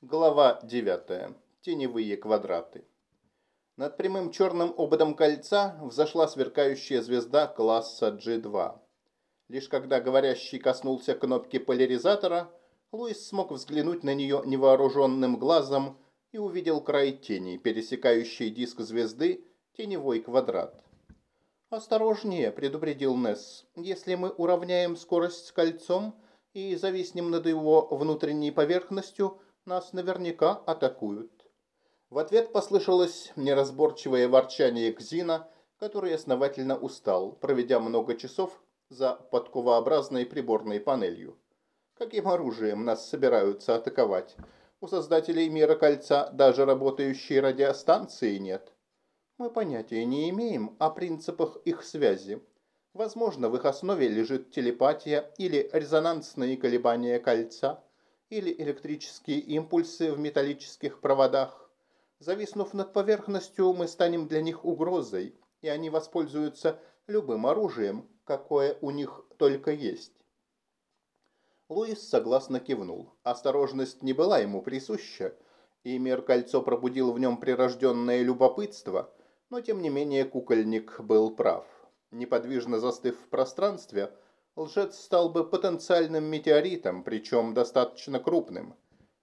Глава 9. Теневые квадраты. Над прямым черным ободом кольца взошла сверкающая звезда класса G2. Лишь когда говорящий коснулся кнопки поляризатора, Луис смог взглянуть на нее невооруженным глазом и увидел край тени, пересекающий диск звезды, теневой квадрат. «Осторожнее», – предупредил Несс. «Если мы уравняем скорость с кольцом и зависнем над его внутренней поверхностью – нас наверняка атакуют. В ответ послышалось неразборчивое ворчание Кзина, который основательно устал, проведя много часов за подковообразной приборной панелью. Каким оружием нас собираются атаковать? У создателей мира кольца даже работающей радиостанции нет. Мы понятия не имеем о принципах их связи. Возможно, в их основе лежит телепатия или резонансные колебания кольца – или электрические импульсы в металлических проводах. Зависнув над поверхностью, мы станем для них угрозой, и они воспользуются любым оружием, какое у них только есть. Луис согласно кивнул. Осторожность не была ему присуща, и мир кольцо пробудил в нем прирожденное любопытство, но тем не менее кукольник был прав. Неподвижно застыв в пространстве, лжец стал бы потенциальным метеоритом, причем достаточно крупным.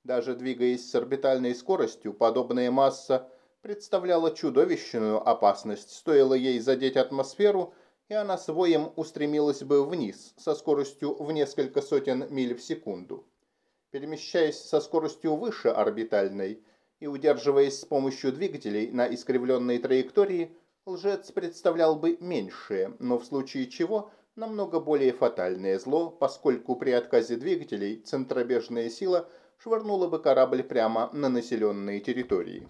Даже двигаясь с орбитальной скоростью, подобная масса представляла чудовищную опасность. Стоило ей задеть атмосферу, и она своим устремилась бы вниз со скоростью в несколько сотен миль в секунду. Перемещаясь со скоростью выше орбитальной и удерживаясь с помощью двигателей на искривленной траектории, лжец представлял бы меньшее, но в случае чего – намного более фатальное зло, поскольку при отказе двигателей центробежная сила швырнула бы корабль прямо на населенные территории.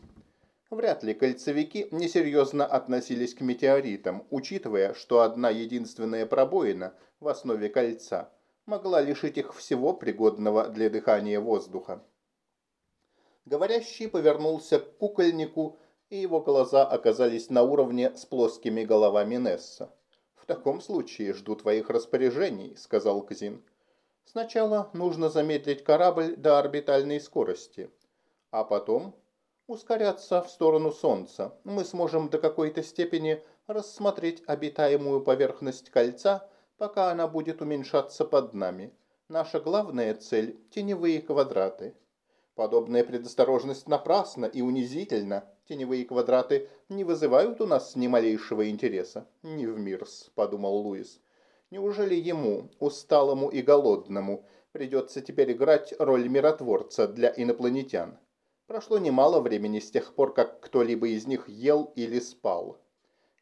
Вряд ли кольцевики несерьезно относились к метеоритам, учитывая, что одна единственная пробоина в основе кольца могла лишить их всего пригодного для дыхания воздуха. Говорящий повернулся к кукольнику, и его глаза оказались на уровне с плоскими головами Несса. «В таком случае жду твоих распоряжений», — сказал Кзин. «Сначала нужно замедлить корабль до орбитальной скорости, а потом ускоряться в сторону Солнца. Мы сможем до какой-то степени рассмотреть обитаемую поверхность кольца, пока она будет уменьшаться под нами. Наша главная цель – теневые квадраты. Подобная предосторожность напрасна и унизительна. Теневые квадраты не вызывают у нас ни малейшего интереса. Не в мирс, подумал Луис. Неужели ему, усталому и голодному, придется теперь играть роль миротворца для инопланетян? Прошло немало времени с тех пор, как кто-либо из них ел или спал.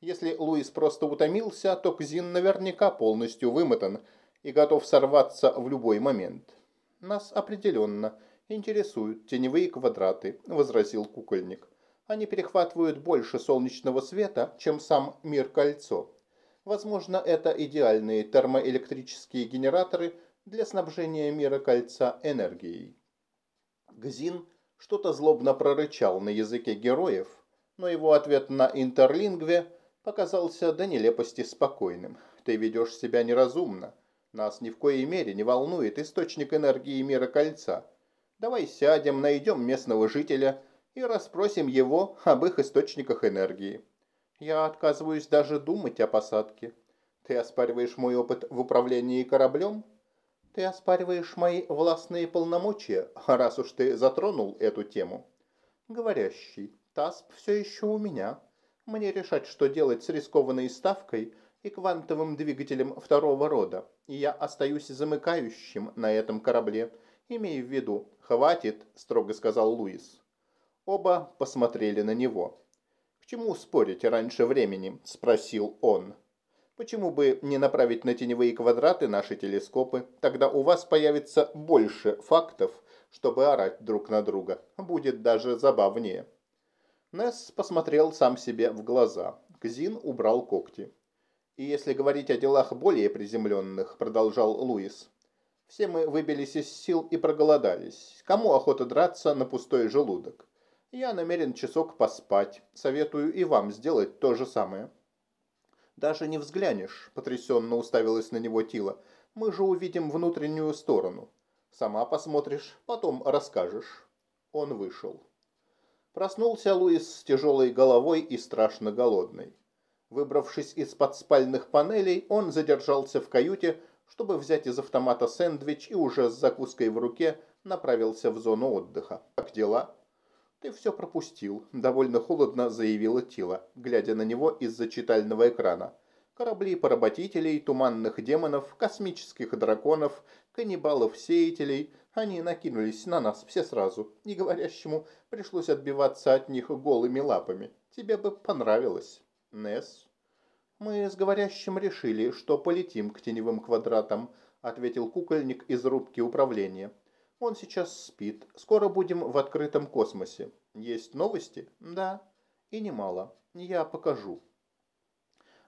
Если Луис просто утомился, то Кзин наверняка полностью вымотан и готов сорваться в любой момент. Нас определенно интересуют теневые квадраты», – возразил кукольник. «Они перехватывают больше солнечного света, чем сам мир-кольцо. Возможно, это идеальные термоэлектрические генераторы для снабжения мира кольца энергией». Гзин что-то злобно прорычал на языке героев, но его ответ на интерлингве показался до нелепости спокойным. «Ты ведешь себя неразумно. Нас ни в коей мере не волнует источник энергии мира кольца. Давай сядем, найдем местного жителя и расспросим его об их источниках энергии. Я отказываюсь даже думать о посадке. Ты оспариваешь мой опыт в управлении кораблем? Ты оспариваешь мои властные полномочия, раз уж ты затронул эту тему. Говорящий, ТАСП все еще у меня. Мне решать, что делать с рискованной ставкой и квантовым двигателем второго рода. И я остаюсь замыкающим на этом корабле, имея в виду, «Хватит», – строго сказал Луис. Оба посмотрели на него. «К чему спорить раньше времени?» – спросил он. «Почему бы не направить на теневые квадраты наши телескопы? Тогда у вас появится больше фактов, чтобы орать друг на друга. Будет даже забавнее». Несс посмотрел сам себе в глаза. Кзин убрал когти. «И если говорить о делах более приземленных», – продолжал Луис, все мы выбились из сил и проголодались. Кому охота драться на пустой желудок? Я намерен часок поспать. Советую и вам сделать то же самое. Даже не взглянешь, потрясенно уставилась на него Тила. Мы же увидим внутреннюю сторону. Сама посмотришь, потом расскажешь. Он вышел. Проснулся Луис с тяжелой головой и страшно голодный. Выбравшись из-под спальных панелей, он задержался в каюте, чтобы взять из автомата сэндвич и уже с закуской в руке направился в зону отдыха. «Как дела?» «Ты все пропустил», – довольно холодно заявила Тила, глядя на него из-за читального экрана. «Корабли-поработителей, туманных демонов, космических драконов, каннибалов-сеятелей – они накинулись на нас все сразу, и говорящему пришлось отбиваться от них голыми лапами. Тебе бы понравилось, Несс. Мы с говорящим решили, что полетим к теневым квадратам, ответил кукольник из рубки управления. Он сейчас спит. Скоро будем в открытом космосе. Есть новости? Да. И немало. Я покажу.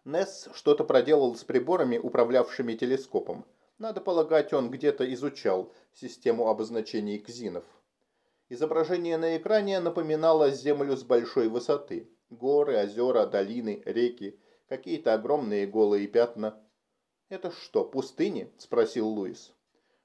Несс что-то проделал с приборами, управлявшими телескопом. Надо полагать, он где-то изучал систему обозначений кзинов. Изображение на экране напоминало Землю с большой высоты. Горы, озера, долины, реки, какие-то огромные голые пятна. «Это что, пустыни?» – спросил Луис.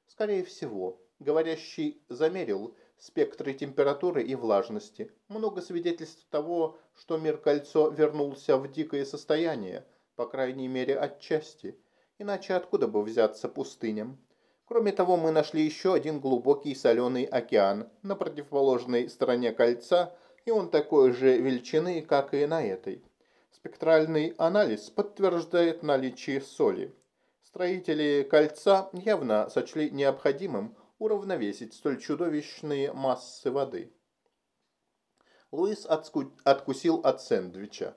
«Скорее всего. Говорящий замерил спектры температуры и влажности. Много свидетельств того, что мир-кольцо вернулся в дикое состояние, по крайней мере, отчасти – Иначе откуда бы взяться пустыням? Кроме того, мы нашли еще один глубокий соленый океан на противоположной стороне кольца, и он такой же величины, как и на этой. Спектральный анализ подтверждает наличие соли. Строители кольца явно сочли необходимым уравновесить столь чудовищные массы воды. Луис откусил от сэндвича.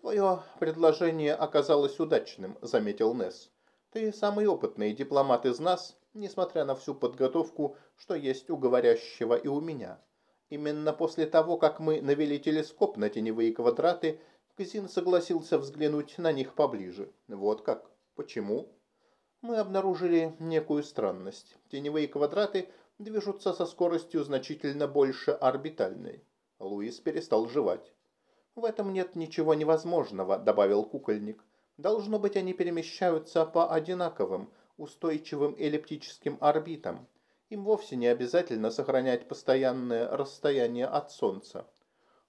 «Твое предложение оказалось удачным», – заметил Несс. «Ты самый опытный дипломат из нас, несмотря на всю подготовку, что есть у говорящего и у меня. Именно после того, как мы навели телескоп на теневые квадраты, Кзин согласился взглянуть на них поближе. Вот как? Почему?» Мы обнаружили некую странность. Теневые квадраты движутся со скоростью значительно больше орбитальной. Луис перестал жевать. «В этом нет ничего невозможного», – добавил кукольник. «Должно быть, они перемещаются по одинаковым, устойчивым эллиптическим орбитам. Им вовсе не обязательно сохранять постоянное расстояние от Солнца».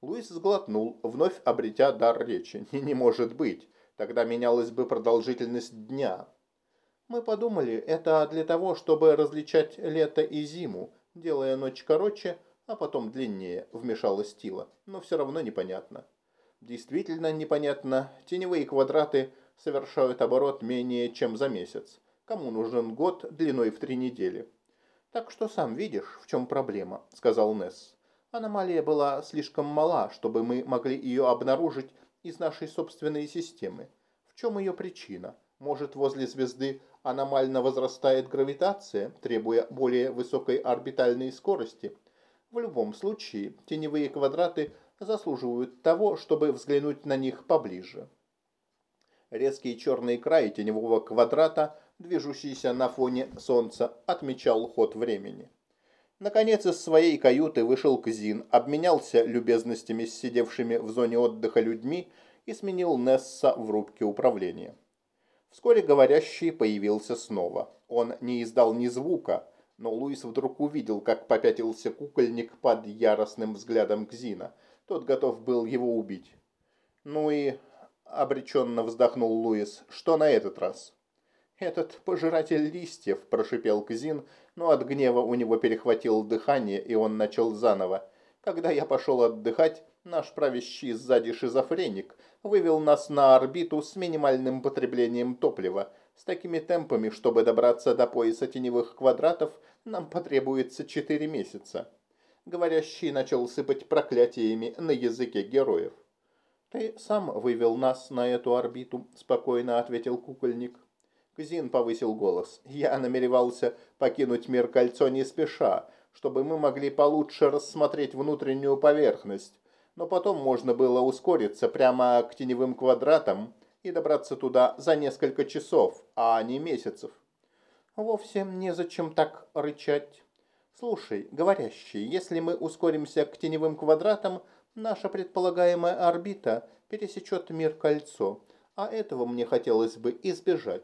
Луис сглотнул, вновь обретя дар речи. «Не может быть, тогда менялась бы продолжительность дня». «Мы подумали, это для того, чтобы различать лето и зиму, делая ночь короче, а потом длиннее», – вмешалась Тила. «Но все равно непонятно». Действительно непонятно, теневые квадраты совершают оборот менее чем за месяц. Кому нужен год длиной в три недели? Так что сам видишь, в чем проблема, сказал Несс. Аномалия была слишком мала, чтобы мы могли ее обнаружить из нашей собственной системы. В чем ее причина? Может, возле звезды аномально возрастает гравитация, требуя более высокой орбитальной скорости? В любом случае, теневые квадраты – заслуживают того, чтобы взглянуть на них поближе. Резкий черный край теневого квадрата, движущийся на фоне солнца, отмечал ход времени. Наконец из своей каюты вышел Кзин, обменялся любезностями с сидевшими в зоне отдыха людьми и сменил Несса в рубке управления. Вскоре говорящий появился снова. Он не издал ни звука, но Луис вдруг увидел, как попятился кукольник под яростным взглядом Кзина – тот готов был его убить. Ну и обреченно вздохнул Луис. Что на этот раз? Этот пожиратель листьев, прошипел Кзин, но от гнева у него перехватило дыхание, и он начал заново. Когда я пошел отдыхать, наш правящий сзади шизофреник вывел нас на орбиту с минимальным потреблением топлива. С такими темпами, чтобы добраться до пояса теневых квадратов, нам потребуется четыре месяца говорящий начал сыпать проклятиями на языке героев. «Ты сам вывел нас на эту орбиту», – спокойно ответил кукольник. Кзин повысил голос. «Я намеревался покинуть мир кольцо не спеша, чтобы мы могли получше рассмотреть внутреннюю поверхность, но потом можно было ускориться прямо к теневым квадратам и добраться туда за несколько часов, а не месяцев». «Вовсе незачем так рычать». Слушай, говорящий, если мы ускоримся к теневым квадратам, наша предполагаемая орбита пересечет мир-кольцо, а этого мне хотелось бы избежать.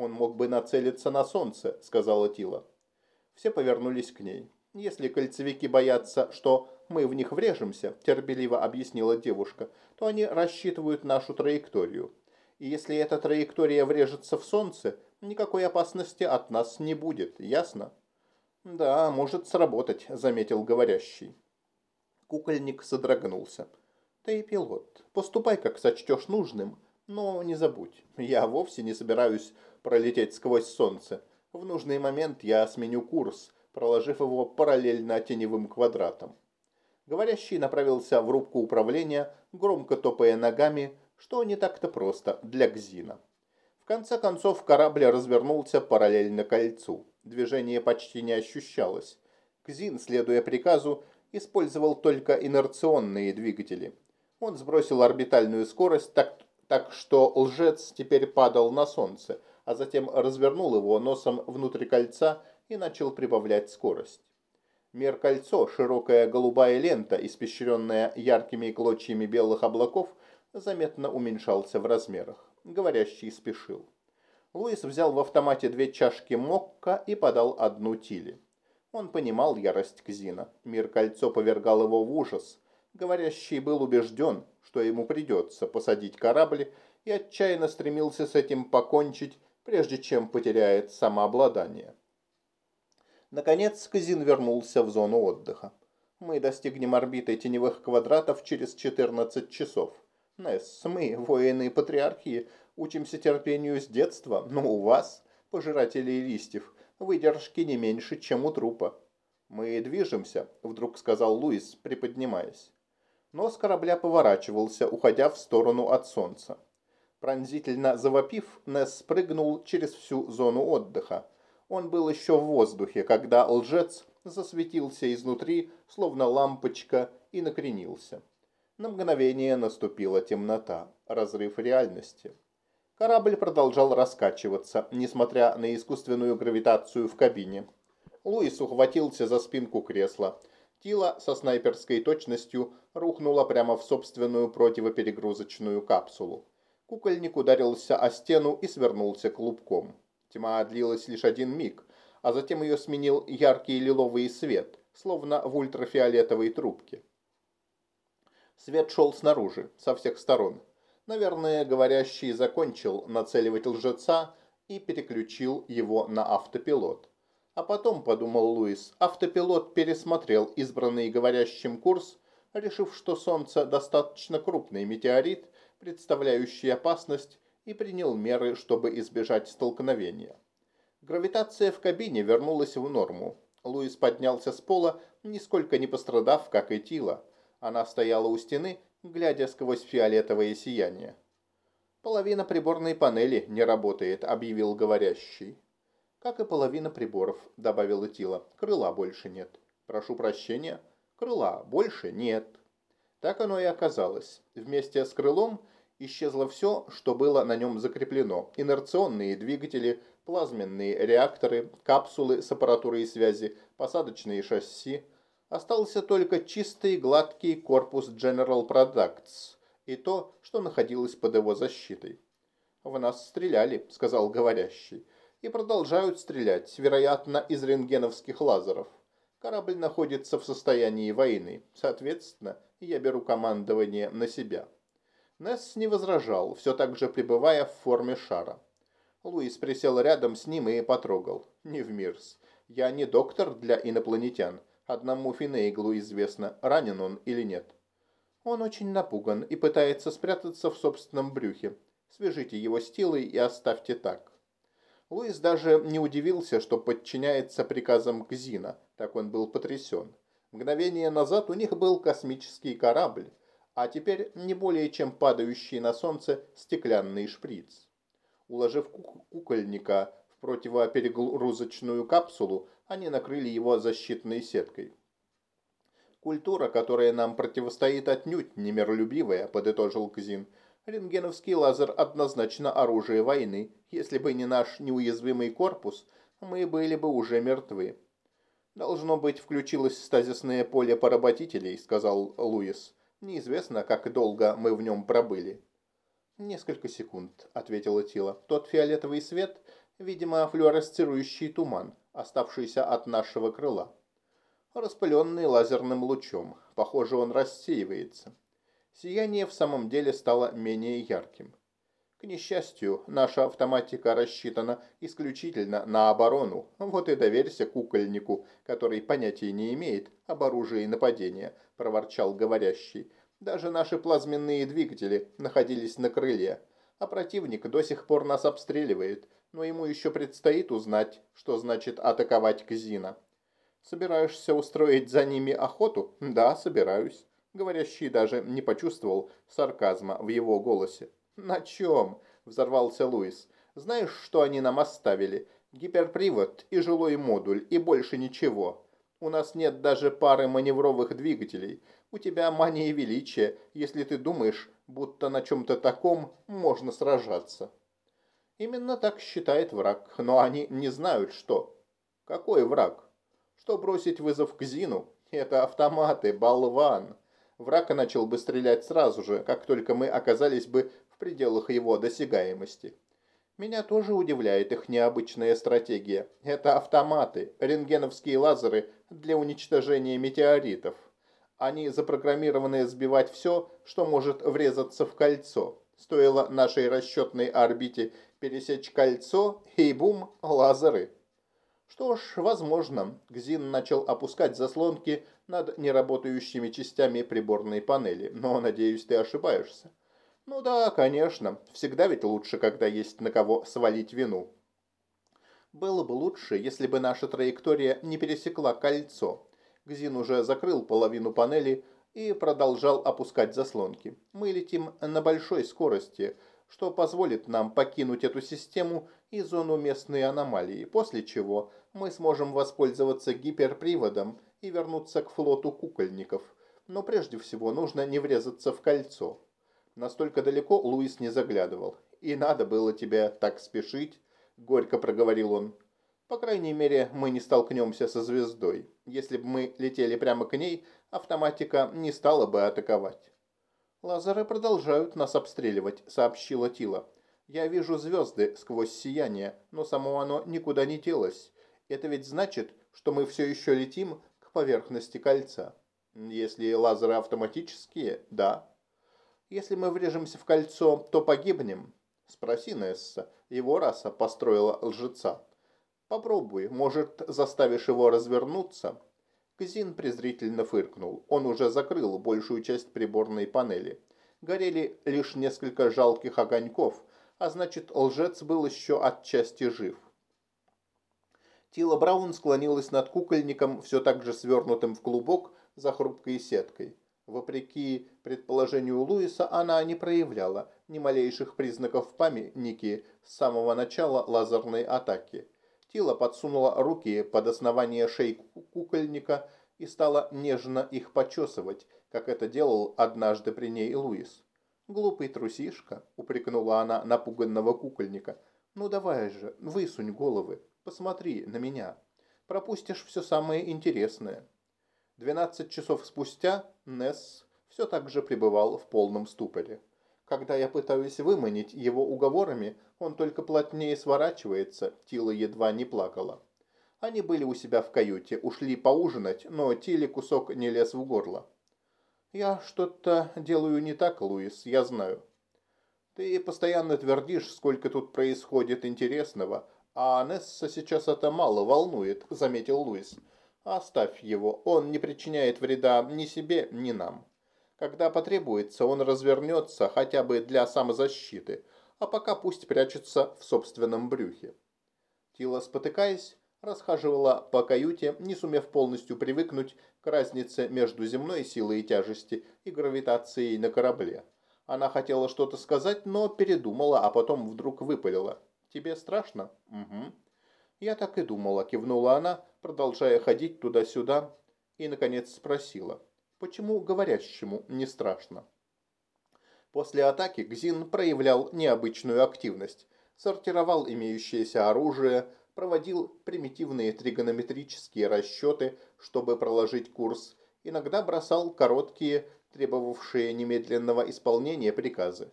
Он мог бы нацелиться на солнце, сказала Тила. Все повернулись к ней. Если кольцевики боятся, что мы в них врежемся, терпеливо объяснила девушка, то они рассчитывают нашу траекторию. И если эта траектория врежется в солнце, никакой опасности от нас не будет, ясно? Да, может сработать, заметил говорящий. Кукольник содрогнулся. Ты пилот, поступай, как сочтешь нужным, но не забудь, я вовсе не собираюсь пролететь сквозь солнце. В нужный момент я сменю курс, проложив его параллельно теневым квадратам. Говорящий направился в рубку управления, громко топая ногами, что не так-то просто для Гзина. В конце концов корабль развернулся параллельно кольцу. Движение почти не ощущалось. Гзин, следуя приказу, использовал только инерционные двигатели. Он сбросил орбитальную скорость так, так что лжец теперь падал на солнце, а затем развернул его носом внутрь кольца и начал прибавлять скорость. Мир-кольцо, широкая голубая лента, испещренная яркими клочьями белых облаков, заметно уменьшался в размерах. Говорящий спешил. Луис взял в автомате две чашки мокка и подал одну Тиле. Он понимал ярость Кзина. Мир-кольцо повергал его в ужас. Говорящий был убежден, что ему придется посадить корабль, и отчаянно стремился с этим покончить, прежде чем потеряет самообладание. Наконец, Казин вернулся в зону отдыха. Мы достигнем орбиты теневых квадратов через 14 часов. Несс, мы, воины патриархии, учимся терпению с детства, но у вас, пожирателей листьев, выдержки не меньше, чем у трупа. «Мы движемся», — вдруг сказал Луис, приподнимаясь. Нос корабля поворачивался, уходя в сторону от солнца. Пронзительно завопив, Несс спрыгнул через всю зону отдыха, он был еще в воздухе, когда лжец засветился изнутри, словно лампочка, и накренился. На мгновение наступила темнота, разрыв реальности. Корабль продолжал раскачиваться, несмотря на искусственную гравитацию в кабине. Луис ухватился за спинку кресла. Тила со снайперской точностью рухнула прямо в собственную противоперегрузочную капсулу. Кукольник ударился о стену и свернулся клубком. Тьма длилась лишь один миг, а затем ее сменил яркий лиловый свет, словно в ультрафиолетовой трубке. Свет шел снаружи, со всех сторон. Наверное, говорящий закончил нацеливать лжеца и переключил его на автопилот. А потом, подумал Луис, автопилот пересмотрел избранный говорящим курс, решив, что Солнце достаточно крупный метеорит, представляющий опасность, и принял меры, чтобы избежать столкновения. Гравитация в кабине вернулась в норму. Луис поднялся с пола, нисколько не пострадав, как и Тила. Она стояла у стены, глядя сквозь фиолетовое сияние. «Половина приборной панели не работает», — объявил говорящий. «Как и половина приборов», — добавила Тила. «Крыла больше нет». «Прошу прощения». «Крыла больше нет». Так оно и оказалось. Вместе с крылом исчезло все, что было на нем закреплено. Инерционные двигатели, плазменные реакторы, капсулы с аппаратурой связи, посадочные шасси. Остался только чистый гладкий корпус General Products и то, что находилось под его защитой. «В нас стреляли», — сказал говорящий, — «и продолжают стрелять, вероятно, из рентгеновских лазеров. Корабль находится в состоянии войны, соответственно, я беру командование на себя». Несс не возражал, все так же пребывая в форме шара. Луис присел рядом с ним и потрогал. Не в мирс. Я не доктор для инопланетян. Одному Финейглу известно, ранен он или нет. Он очень напуган и пытается спрятаться в собственном брюхе. Свяжите его с Тилой и оставьте так. Луис даже не удивился, что подчиняется приказам Кзина, так он был потрясен. Мгновение назад у них был космический корабль, а теперь не более чем падающий на солнце стеклянный шприц. Уложив кукольника в противоперегрузочную капсулу, они накрыли его защитной сеткой. «Культура, которая нам противостоит отнюдь немиролюбивая», – подытожил Кзин. «Рентгеновский лазер однозначно оружие войны. Если бы не наш неуязвимый корпус, мы были бы уже мертвы». «Должно быть, включилось стазисное поле поработителей», – сказал Луис. Неизвестно, как долго мы в нем пробыли. «Несколько секунд», — ответила Тила. «Тот фиолетовый свет, видимо, флюоресцирующий туман, оставшийся от нашего крыла». распыленный лазерным лучом. Похоже, он рассеивается. Сияние в самом деле стало менее ярким. К несчастью, наша автоматика рассчитана исключительно на оборону. Вот и доверься кукольнику, который понятия не имеет об оружии нападения, проворчал говорящий. Даже наши плазменные двигатели находились на крыле, а противник до сих пор нас обстреливает, но ему еще предстоит узнать, что значит атаковать Кзина. Собираешься устроить за ними охоту? Да, собираюсь. Говорящий даже не почувствовал сарказма в его голосе. «На чем?» – взорвался Луис. «Знаешь, что они нам оставили? Гиперпривод и жилой модуль, и больше ничего. У нас нет даже пары маневровых двигателей. У тебя мания величия, если ты думаешь, будто на чем-то таком можно сражаться». Именно так считает враг, но они не знают, что. Какой враг? Что бросить вызов к Зину? Это автоматы, болван. Враг начал бы стрелять сразу же, как только мы оказались бы пределах его досягаемости. Меня тоже удивляет их необычная стратегия. Это автоматы, рентгеновские лазеры для уничтожения метеоритов. Они запрограммированы сбивать все, что может врезаться в кольцо. Стоило нашей расчетной орбите пересечь кольцо, и бум, лазеры. Что ж, возможно, Гзин начал опускать заслонки над неработающими частями приборной панели, но, надеюсь, ты ошибаешься. Ну да, конечно. Всегда ведь лучше, когда есть на кого свалить вину. Было бы лучше, если бы наша траектория не пересекла кольцо. Гзин уже закрыл половину панели и продолжал опускать заслонки. Мы летим на большой скорости, что позволит нам покинуть эту систему и зону местной аномалии, после чего мы сможем воспользоваться гиперприводом и вернуться к флоту кукольников. Но прежде всего нужно не врезаться в кольцо. Настолько далеко Луис не заглядывал. «И надо было тебе так спешить», — горько проговорил он. «По крайней мере, мы не столкнемся со звездой. Если бы мы летели прямо к ней, автоматика не стала бы атаковать». «Лазеры продолжают нас обстреливать», — сообщила Тила. «Я вижу звезды сквозь сияние, но само оно никуда не делось. Это ведь значит, что мы все еще летим к поверхности кольца. Если лазеры автоматические, да». Если мы врежемся в кольцо, то погибнем? Спроси Несса. Его раса построила лжеца. Попробуй, может, заставишь его развернуться?» Кзин презрительно фыркнул. Он уже закрыл большую часть приборной панели. Горели лишь несколько жалких огоньков, а значит, лжец был еще отчасти жив. Тила Браун склонилась над кукольником, все так же свернутым в клубок за хрупкой сеткой. Вопреки предположению Луиса, она не проявляла ни малейших признаков памятники с самого начала лазерной атаки. Тила подсунула руки под основание шеи кукольника и стала нежно их почесывать, как это делал однажды при ней Луис. «Глупый трусишка», — упрекнула она напуганного кукольника. «Ну давай же, высунь головы, посмотри на меня. Пропустишь все самое интересное». Двенадцать часов спустя Несс все так же пребывал в полном ступоре. Когда я пытаюсь выманить его уговорами, он только плотнее сворачивается, Тила едва не плакала. Они были у себя в каюте, ушли поужинать, но Тиле кусок не лез в горло. «Я что-то делаю не так, Луис, я знаю». «Ты постоянно твердишь, сколько тут происходит интересного, а Несса сейчас это мало волнует», — заметил Луис. Оставь его, он не причиняет вреда ни себе, ни нам. Когда потребуется, он развернется хотя бы для самозащиты, а пока пусть прячется в собственном брюхе. Тила, спотыкаясь, расхаживала по каюте, не сумев полностью привыкнуть к разнице между земной силой тяжести и гравитацией на корабле. Она хотела что-то сказать, но передумала, а потом вдруг выпалила. «Тебе страшно?» «Угу». «Я так и думала», – кивнула она, продолжая ходить туда-сюда, и, наконец, спросила, почему говорящему не страшно. После атаки Гзин проявлял необычную активность, сортировал имеющееся оружие, проводил примитивные тригонометрические расчеты, чтобы проложить курс, иногда бросал короткие, требовавшие немедленного исполнения приказы.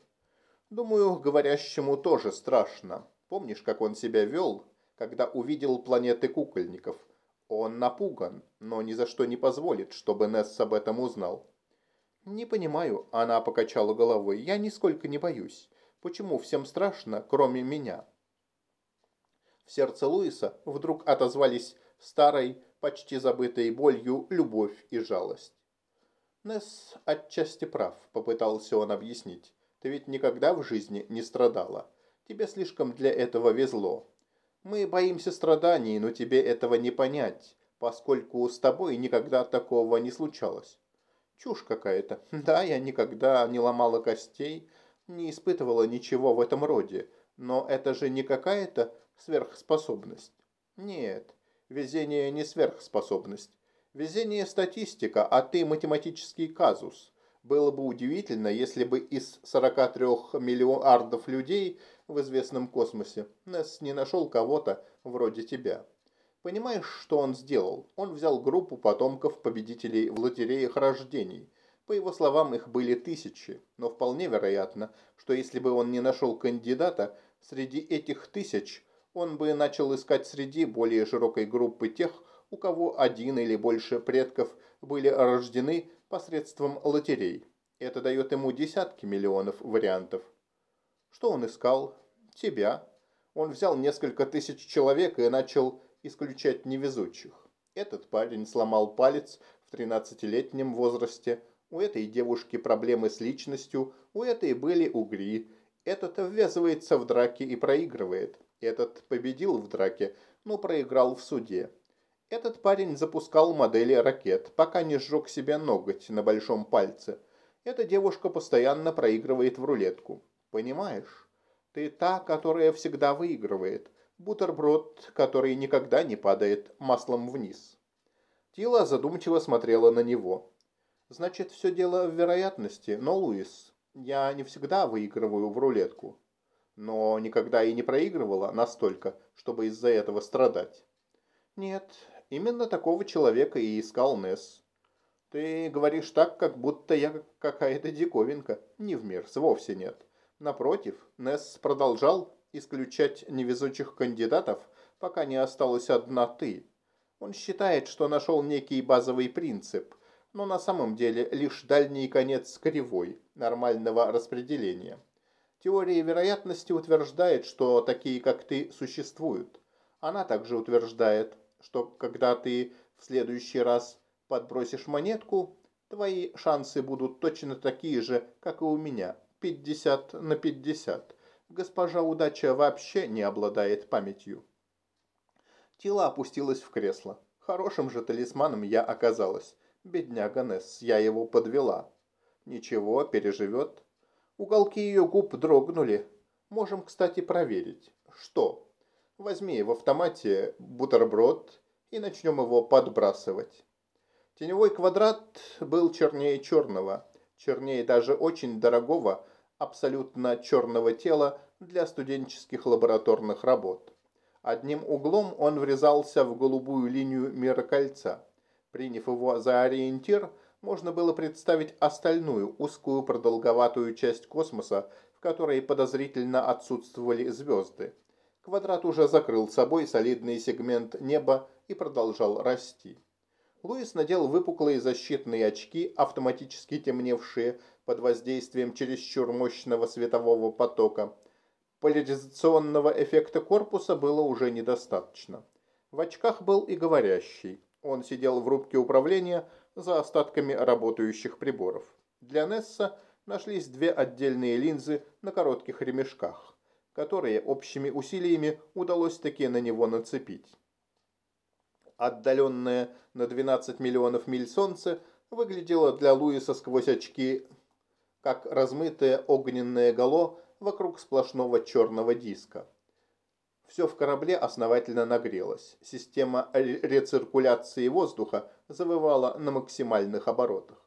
Думаю, говорящему тоже страшно. Помнишь, как он себя вел, когда увидел планеты кукольников. Он напуган, но ни за что не позволит, чтобы Несс об этом узнал. «Не понимаю», – она покачала головой, – «я нисколько не боюсь. Почему всем страшно, кроме меня?» В сердце Луиса вдруг отозвались старой, почти забытой болью, любовь и жалость. «Несс отчасти прав», – попытался он объяснить. «Ты ведь никогда в жизни не страдала. Тебе слишком для этого везло. Мы боимся страданий, но тебе этого не понять, поскольку с тобой никогда такого не случалось. Чушь какая-то. Да, я никогда не ломала костей, не испытывала ничего в этом роде, но это же не какая-то сверхспособность. Нет, везение не сверхспособность. Везение статистика, а ты математический казус. Было бы удивительно, если бы из 43 миллиардов людей в известном космосе Несс не нашел кого-то вроде тебя. Понимаешь, что он сделал? Он взял группу потомков победителей в лотереях рождений. По его словам, их были тысячи, но вполне вероятно, что если бы он не нашел кандидата, среди этих тысяч он бы начал искать среди более широкой группы тех, у кого один или больше предков были рождены посредством лотерей. Это дает ему десятки миллионов вариантов. Что он искал? Тебя. Он взял несколько тысяч человек и начал исключать невезучих. Этот парень сломал палец в 13-летнем возрасте. У этой девушки проблемы с личностью, у этой были угри. Этот ввязывается в драки и проигрывает. Этот победил в драке, но проиграл в суде. Этот парень запускал модели ракет, пока не сжег себе ноготь на большом пальце. Эта девушка постоянно проигрывает в рулетку. Понимаешь? Ты та, которая всегда выигрывает. Бутерброд, который никогда не падает маслом вниз. Тила задумчиво смотрела на него. Значит, все дело в вероятности, но, Луис, я не всегда выигрываю в рулетку. Но никогда и не проигрывала настолько, чтобы из-за этого страдать. Нет, Именно такого человека и искал Несс. Ты говоришь так, как будто я какая-то диковинка. Не в мир, вовсе нет. Напротив, Несс продолжал исключать невезучих кандидатов, пока не осталась одна ты. Он считает, что нашел некий базовый принцип, но на самом деле лишь дальний конец кривой нормального распределения. Теория вероятности утверждает, что такие, как ты, существуют. Она также утверждает, что когда ты в следующий раз подбросишь монетку, твои шансы будут точно такие же, как и у меня, 50 на 50. Госпожа удача вообще не обладает памятью. Тила опустилась в кресло. Хорошим же талисманом я оказалась. Бедняга Несс, я его подвела. Ничего, переживет. Уголки ее губ дрогнули. Можем, кстати, проверить. Что? Возьми в автомате бутерброд и начнем его подбрасывать. Теневой квадрат был чернее черного, чернее даже очень дорогого, абсолютно черного тела для студенческих лабораторных работ. Одним углом он врезался в голубую линию мирокольца. Приняв его за ориентир, можно было представить остальную узкую продолговатую часть космоса, в которой подозрительно отсутствовали звезды. Квадрат уже закрыл собой солидный сегмент неба и продолжал расти. Луис надел выпуклые защитные очки, автоматически темневшие под воздействием чересчур мощного светового потока. Поляризационного эффекта корпуса было уже недостаточно. В очках был и говорящий. Он сидел в рубке управления за остатками работающих приборов. Для Несса нашлись две отдельные линзы на коротких ремешках которые общими усилиями удалось таки на него нацепить. Отдаленное на 12 миллионов миль солнце выглядело для Луиса сквозь очки, как размытое огненное гало вокруг сплошного черного диска. Все в корабле основательно нагрелось. Система рециркуляции воздуха завывала на максимальных оборотах.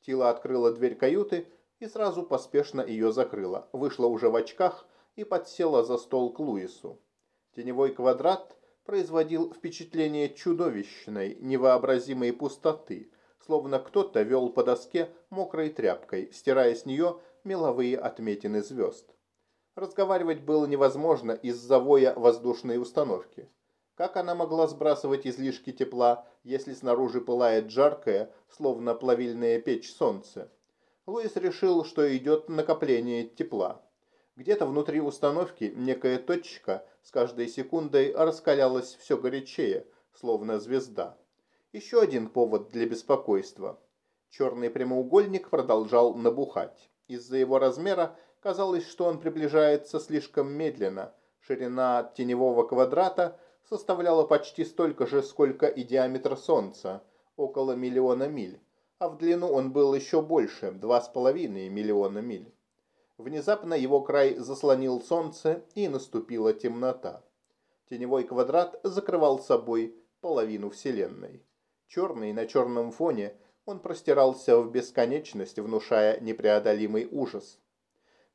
Тила открыла дверь каюты и сразу поспешно ее закрыла. Вышла уже в очках – и подсела за стол к Луису. Теневой квадрат производил впечатление чудовищной, невообразимой пустоты, словно кто-то вел по доске мокрой тряпкой, стирая с нее меловые отметины звезд. Разговаривать было невозможно из-за воя воздушной установки. Как она могла сбрасывать излишки тепла, если снаружи пылает жаркое, словно плавильная печь солнце? Луис решил, что идет накопление тепла. Где-то внутри установки некая точка с каждой секундой раскалялась все горячее, словно звезда. Еще один повод для беспокойства. Черный прямоугольник продолжал набухать. Из-за его размера казалось, что он приближается слишком медленно. Ширина теневого квадрата составляла почти столько же, сколько и диаметр Солнца, около миллиона миль, а в длину он был еще больше, два с половиной миллиона миль. Внезапно его край заслонил Солнце, и наступила темнота. Теневой квадрат закрывал собой половину Вселенной. Черный на черном фоне он простирался в бесконечность, внушая непреодолимый ужас.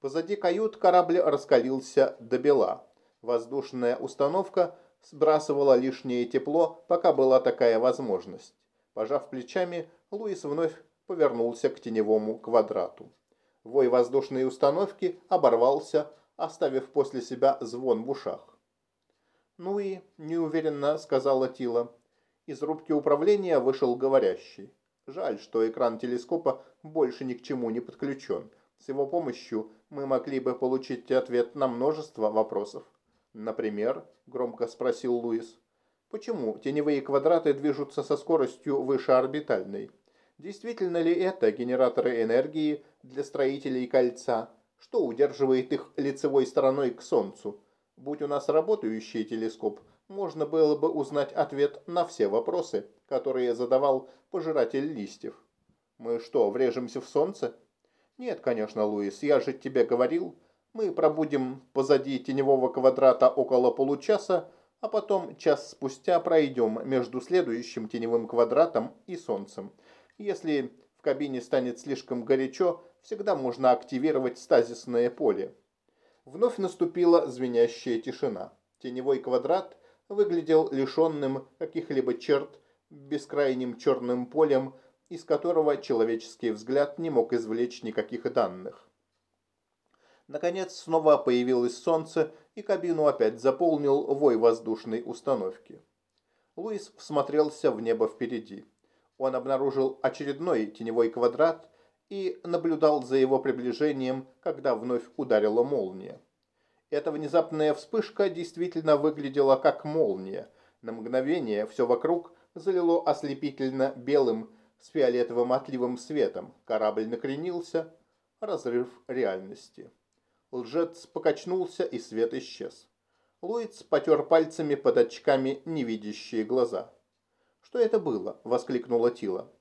Позади кают корабль раскалился до бела. Воздушная установка сбрасывала лишнее тепло, пока была такая возможность. Пожав плечами, Луис вновь повернулся к теневому квадрату. Вой воздушной установки оборвался, оставив после себя звон в ушах. «Ну и неуверенно», — сказала Тила. Из рубки управления вышел говорящий. Жаль, что экран телескопа больше ни к чему не подключен. С его помощью мы могли бы получить ответ на множество вопросов. «Например?» – громко спросил Луис. «Почему теневые квадраты движутся со скоростью выше орбитальной? Действительно ли это генераторы энергии для строителей кольца? Что удерживает их лицевой стороной к Солнцу? Будь у нас работающий телескоп, можно было бы узнать ответ на все вопросы, которые задавал пожиратель листьев. Мы что, врежемся в Солнце? Нет, конечно, Луис, я же тебе говорил, мы пробудем позади теневого квадрата около получаса, а потом час спустя пройдем между следующим теневым квадратом и Солнцем. Если в кабине станет слишком горячо, всегда можно активировать стазисное поле. Вновь наступила звенящая тишина. Теневой квадрат выглядел лишенным каких-либо черт, бескрайним черным полем, из которого человеческий взгляд не мог извлечь никаких данных. Наконец снова появилось солнце, и кабину опять заполнил вой воздушной установки. Луис всмотрелся в небо впереди. Он обнаружил очередной теневой квадрат и наблюдал за его приближением, когда вновь ударила молния. Эта внезапная вспышка действительно выглядела как молния. На мгновение все вокруг залило ослепительно белым с фиолетовым отливом светом. Корабль накренился. Разрыв реальности. Лжец покачнулся, и свет исчез. Луиц потер пальцами под очками невидящие глаза. «Что это было?» – воскликнула Тила.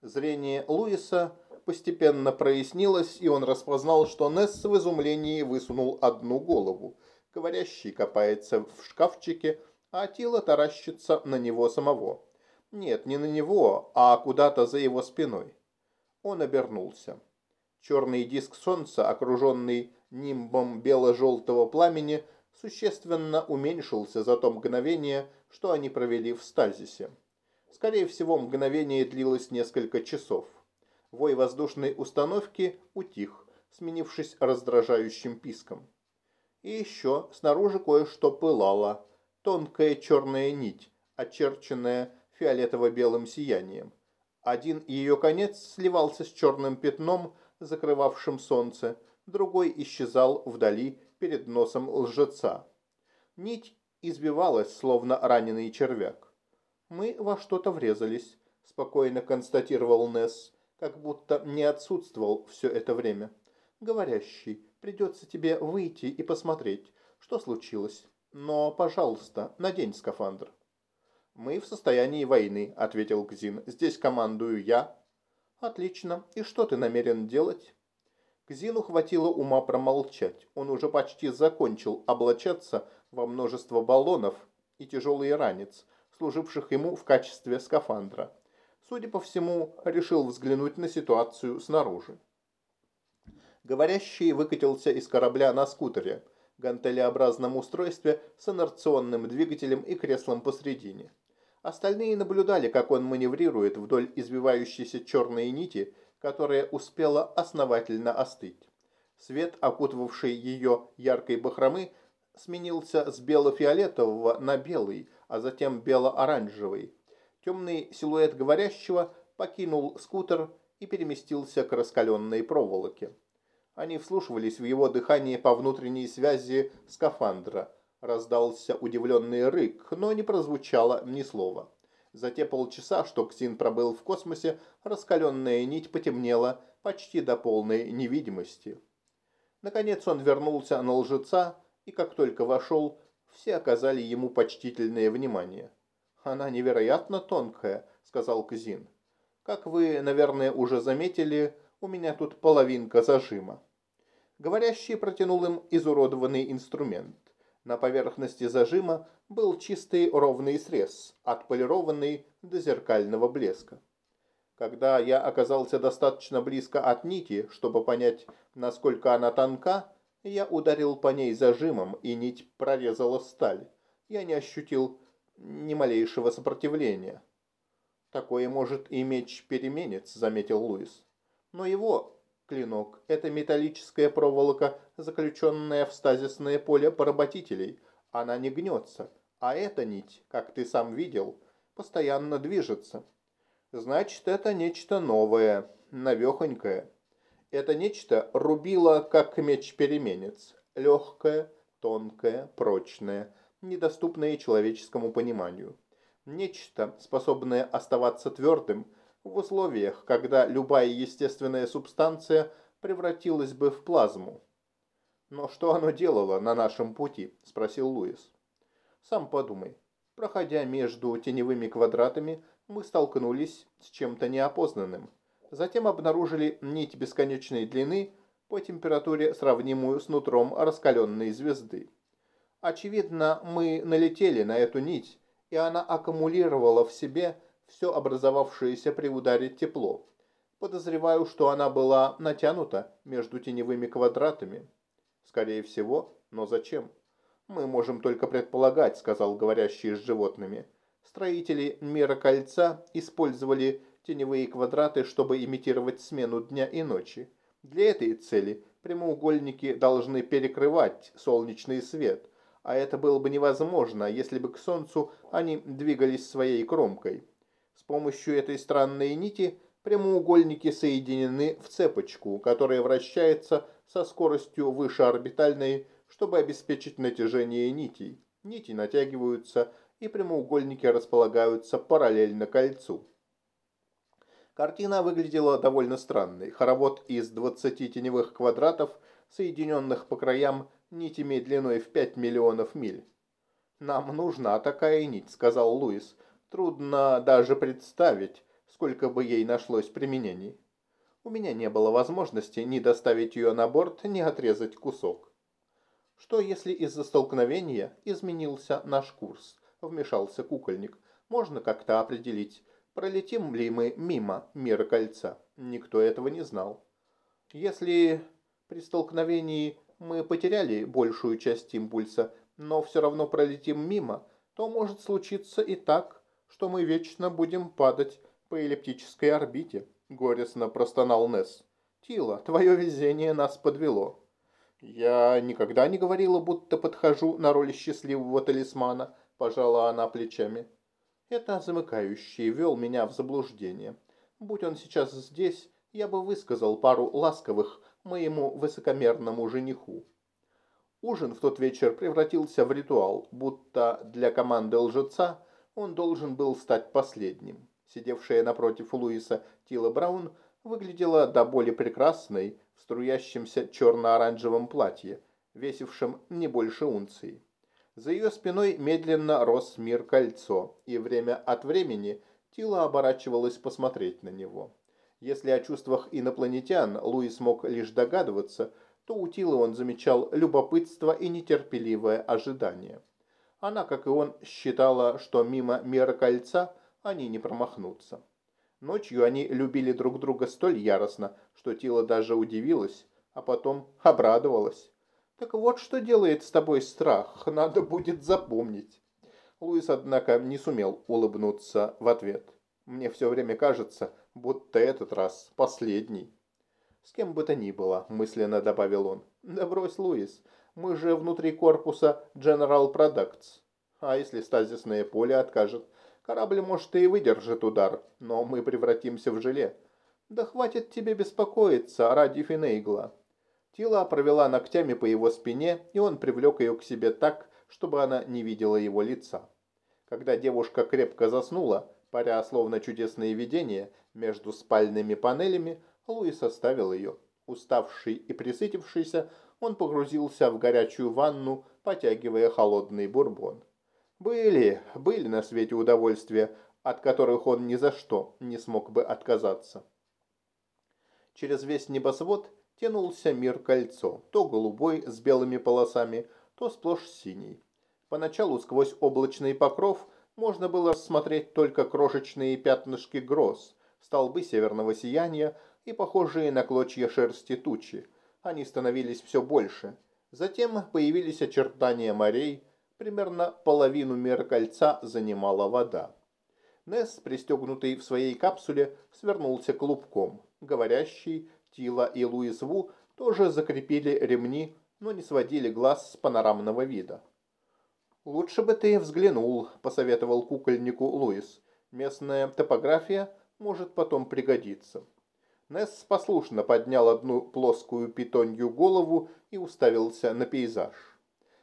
Зрение Луиса постепенно прояснилось, и он распознал, что Несс в изумлении высунул одну голову. Говорящий копается в шкафчике, а Тила таращится на него самого. Нет, не на него, а куда-то за его спиной. Он обернулся. Черный диск солнца, окруженный нимбом бело-желтого пламени существенно уменьшился за то мгновение, что они провели в стазисе. Скорее всего, мгновение длилось несколько часов. Вой воздушной установки утих, сменившись раздражающим писком. И еще снаружи кое-что пылало. Тонкая черная нить, очерченная фиолетово-белым сиянием. Один ее конец сливался с черным пятном, закрывавшим солнце, другой исчезал вдали перед носом лжеца. Нить избивалась, словно раненый червяк. «Мы во что-то врезались», – спокойно констатировал Несс, как будто не отсутствовал все это время. «Говорящий, придется тебе выйти и посмотреть, что случилось. Но, пожалуйста, надень скафандр». «Мы в состоянии войны», – ответил Кзин. «Здесь командую я». «Отлично. И что ты намерен делать?» Кзину хватило ума промолчать. Он уже почти закончил облачаться во множество баллонов и тяжелый ранец, служивших ему в качестве скафандра. Судя по всему, решил взглянуть на ситуацию снаружи. Говорящий выкатился из корабля на скутере, гантелеобразном устройстве с инерционным двигателем и креслом посредине. Остальные наблюдали, как он маневрирует вдоль извивающейся черной нити, которая успела основательно остыть. Свет, окутывавший ее яркой бахромы, сменился с бело-фиолетового на белый, а затем бело-оранжевый. Темный силуэт говорящего покинул скутер и переместился к раскаленной проволоке. Они вслушивались в его дыхание по внутренней связи скафандра. Раздался удивленный рык, но не прозвучало ни слова. За те полчаса, что Ксин пробыл в космосе, раскаленная нить потемнела почти до полной невидимости. Наконец он вернулся на лжеца, и как только вошел, все оказали ему почтительное внимание. «Она невероятно тонкая», — сказал Кзин. «Как вы, наверное, уже заметили, у меня тут половинка зажима». Говорящий протянул им изуродованный инструмент. На поверхности зажима был чистый ровный срез, отполированный до зеркального блеска. Когда я оказался достаточно близко от нити, чтобы понять, насколько она тонка, я ударил по ней зажимом, и нить прорезала сталь. Я не ощутил ни малейшего сопротивления. «Такое может и меч-переменец», — заметил Луис. «Но его клинок — это металлическая проволока, заключенная в стазисное поле поработителей. Она не гнется, а эта нить, как ты сам видел, постоянно движется. Значит, это нечто новое, навехонькое. Это нечто рубило, как меч-переменец. Легкое, тонкое, прочное, недоступное человеческому пониманию. Нечто, способное оставаться твердым в условиях, когда любая естественная субстанция превратилась бы в плазму. «Но что оно делало на нашем пути?» – спросил Луис. «Сам подумай. Проходя между теневыми квадратами, мы столкнулись с чем-то неопознанным. Затем обнаружили нить бесконечной длины по температуре, сравнимую с нутром раскаленной звезды. Очевидно, мы налетели на эту нить, и она аккумулировала в себе все образовавшееся при ударе тепло. Подозреваю, что она была натянута между теневыми квадратами. Скорее всего, но зачем? Мы можем только предполагать, сказал говорящий с животными. Строители мира кольца использовали теневые квадраты, чтобы имитировать смену дня и ночи. Для этой цели прямоугольники должны перекрывать солнечный свет, а это было бы невозможно, если бы к Солнцу они двигались своей кромкой. С помощью этой странной нити прямоугольники соединены в цепочку, которая вращается со скоростью выше орбитальной, чтобы обеспечить натяжение нитей. Нити натягиваются и прямоугольники располагаются параллельно кольцу. Картина выглядела довольно странной. Хоровод из 20 теневых квадратов, соединенных по краям нитями длиной в 5 миллионов миль. «Нам нужна такая нить», — сказал Луис. «Трудно даже представить, сколько бы ей нашлось применений. У меня не было возможности ни доставить ее на борт, ни отрезать кусок». «Что, если из-за столкновения изменился наш курс?» вмешался кукольник. Можно как-то определить, пролетим ли мы мимо мира кольца. Никто этого не знал. Если при столкновении мы потеряли большую часть импульса, но все равно пролетим мимо, то может случиться и так, что мы вечно будем падать по эллиптической орбите, горестно простонал Несс. Тила, твое везение нас подвело. Я никогда не говорила, будто подхожу на роль счастливого талисмана, пожала она плечами. Это замыкающий вел меня в заблуждение. Будь он сейчас здесь, я бы высказал пару ласковых моему высокомерному жениху. Ужин в тот вечер превратился в ритуал, будто для команды лжеца он должен был стать последним. Сидевшая напротив Луиса Тила Браун выглядела до боли прекрасной в струящемся черно-оранжевом платье, весившем не больше унции. За ее спиной медленно рос мир кольцо, и время от времени Тила оборачивалась посмотреть на него. Если о чувствах инопланетян Луис мог лишь догадываться, то у Тилы он замечал любопытство и нетерпеливое ожидание. Она, как и он, считала, что мимо мира кольца они не промахнутся. Ночью они любили друг друга столь яростно, что Тила даже удивилась, а потом обрадовалась. Так вот, что делает с тобой страх, надо будет запомнить. Луис, однако, не сумел улыбнуться в ответ. Мне все время кажется, будто этот раз последний. С кем бы то ни было, мысленно добавил он. Да брось, Луис, Мы же внутри корпуса General Products. А если стазисное поле откажет? Корабль, может, и выдержит удар, но мы превратимся в желе. Да хватит тебе беспокоиться ради Финейгла. Тила провела ногтями по его спине, и он привлек ее к себе так, чтобы она не видела его лица. Когда девушка крепко заснула, паря словно чудесные видения между спальными панелями, Луис оставил ее. Уставший и присытившийся, он погрузился в горячую ванну, потягивая холодный бурбон. Были, были на свете удовольствия, от которых он ни за что не смог бы отказаться. Через весь небосвод тянулся мир кольцо, то голубой с белыми полосами, то сплошь синий. Поначалу сквозь облачный покров можно было рассмотреть только крошечные пятнышки гроз, столбы северного сияния и похожие на клочья шерсти тучи. Они становились все больше. Затем появились очертания морей, примерно половину мира кольца занимала вода. Несс, пристегнутый в своей капсуле, свернулся клубком. Говорящий, Тила и Луис Ву тоже закрепили ремни, но не сводили глаз с панорамного вида. «Лучше бы ты взглянул», – посоветовал кукольнику Луис. «Местная топография может потом пригодиться». Несс послушно поднял одну плоскую питонью голову и уставился на пейзаж.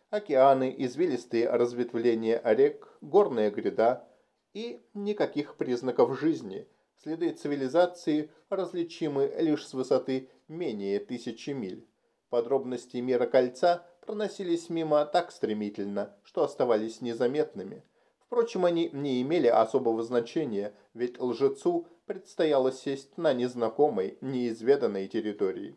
Океаны, извилистые разветвления рек, горная гряда и никаких признаков жизни. Следы цивилизации различимы лишь с высоты менее тысячи миль. Подробности мира кольца проносились мимо так стремительно, что оставались незаметными. Впрочем, они не имели особого значения, ведь лжецу предстояло сесть на незнакомой, неизведанной территории.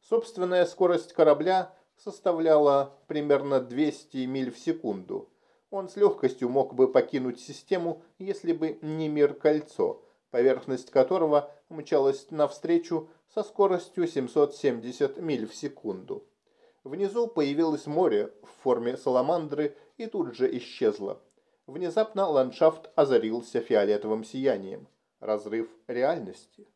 Собственная скорость корабля составляла примерно 200 миль в секунду. Он с легкостью мог бы покинуть систему, если бы не мир-кольцо, поверхность которого мчалась навстречу со скоростью 770 миль в секунду. Внизу появилось море в форме саламандры и тут же исчезло. Внезапно ландшафт озарился фиолетовым сиянием. Разрыв реальности.